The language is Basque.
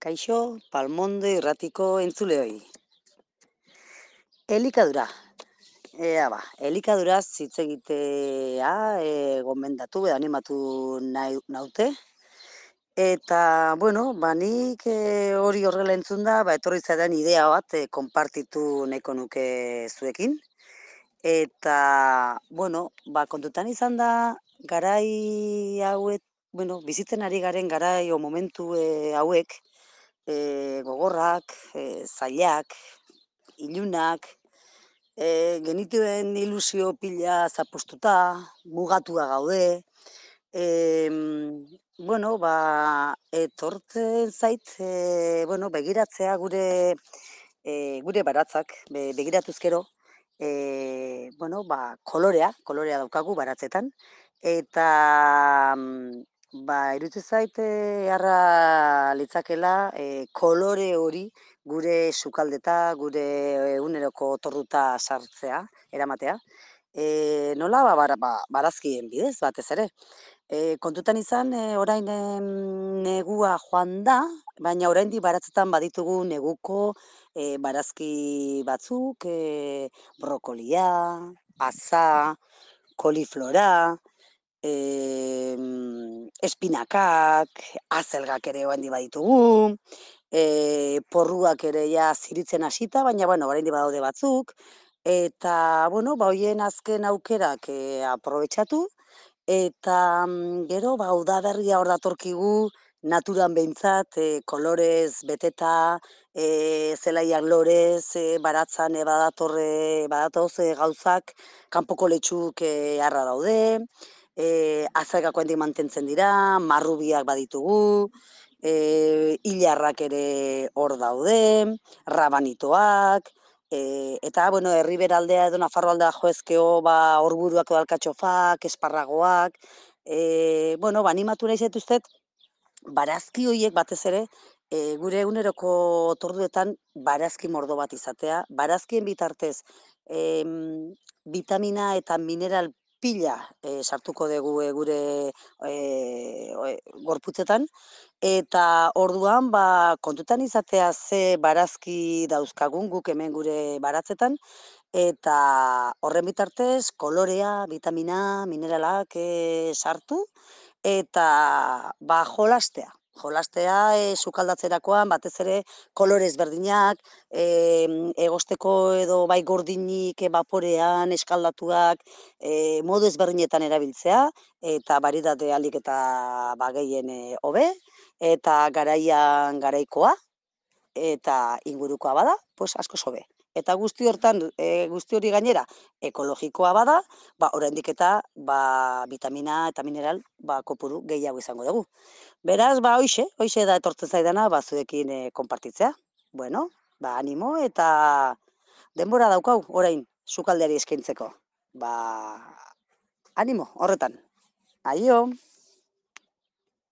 Kaixo, palmonde irratiko entzuleoi. Elikadura. Ea ba, elikadura hitz egitea e, gomendatu edo animatu nahi, naute. Eta, bueno, ba, nik e, hori horrela entzun da, ba, etorri zaidan idea bat e, konpartitu nahiko nuke zuekin. Eta, bueno, ba, kontutan izan da, garai hauek, bueno, bizitzen ari garen garai o momentu e, hauek, e, gogorrak, e, zailak, ilunak, e, genituen ilusio pila zapostuta, mugatua gaude, e, bueno, ba, etortzen zait, e, bueno, begiratzea gure, e, gure baratzak, be, begiratuzkero, e, bueno, ba, kolorea, kolorea daukagu baratzetan, eta ba, iruditzen zaite harra litzakela e, kolore hori gure sukaldeta, gure eguneroko torruta sartzea, eramatea. E, nola, ba, bar, ba, barazkien bidez, batez ere. E, kontutan izan, e, orain negua joan da, baina oraindik baratzetan baditugu neguko e, barazki batzuk, e, brokolia, asa, koliflora, e, espinakak, azelgak ere oraindik baditugu, e, porruak ere ja ziritzen hasita, baina bueno, oraindik badaude batzuk eta bueno, ba hoien azken aukerak e, aprobetxatu eta mm, gero ba udaberria hor datorkigu naturan behintzat e, kolorez beteta, e, zelaian lorez, e, baratzan e, badatorre, badatoz e, gauzak, kanpoko letxuk e, harra daude, e, azalgako handik mantentzen dira, marrubiak baditugu, e, hilarrak ere hor daude, rabanitoak, e, eta, bueno, herriberaldea edo Nafarroaldea joezkeo, ba, orburuak edo alkatxofak, esparragoak, e, bueno, ba, animatu nahi zetuztet, barazki horiek batez ere, e, gure eguneroko torduetan barazki mordo bat izatea, barazkien bitartez e, vitamina eta mineral pila e, sartuko dugu e, gure e, gorputzetan, eta orduan ba, kontutan izatea ze barazki dauzkagun guk hemen gure baratzetan, eta horren bitartez kolorea, vitamina, mineralak e, sartu, eta ba, jolastea jolastea e, sukaldatzerakoan batez ere kolorez berdinak, e, egosteko edo bai gordinik ebaporean eskaldatuak e, modu ezberdinetan erabiltzea eta baridate alik eta bageien hobe eta garaian garaikoa eta ingurukoa bada, pues asko sobe. Eta guzti hortan, e, guzti hori gainera, ekologikoa bada, ba, oraindik eta ba, vitamina eta mineral ba, kopuru gehiago izango dugu. Beraz, ba, hoxe, hoxe da etortzen zaidana, ba, zuekin e, konpartitzea. Bueno, ba, animo eta denbora daukau, orain, sukaldeari eskaintzeko. Ba, animo, horretan. Aio!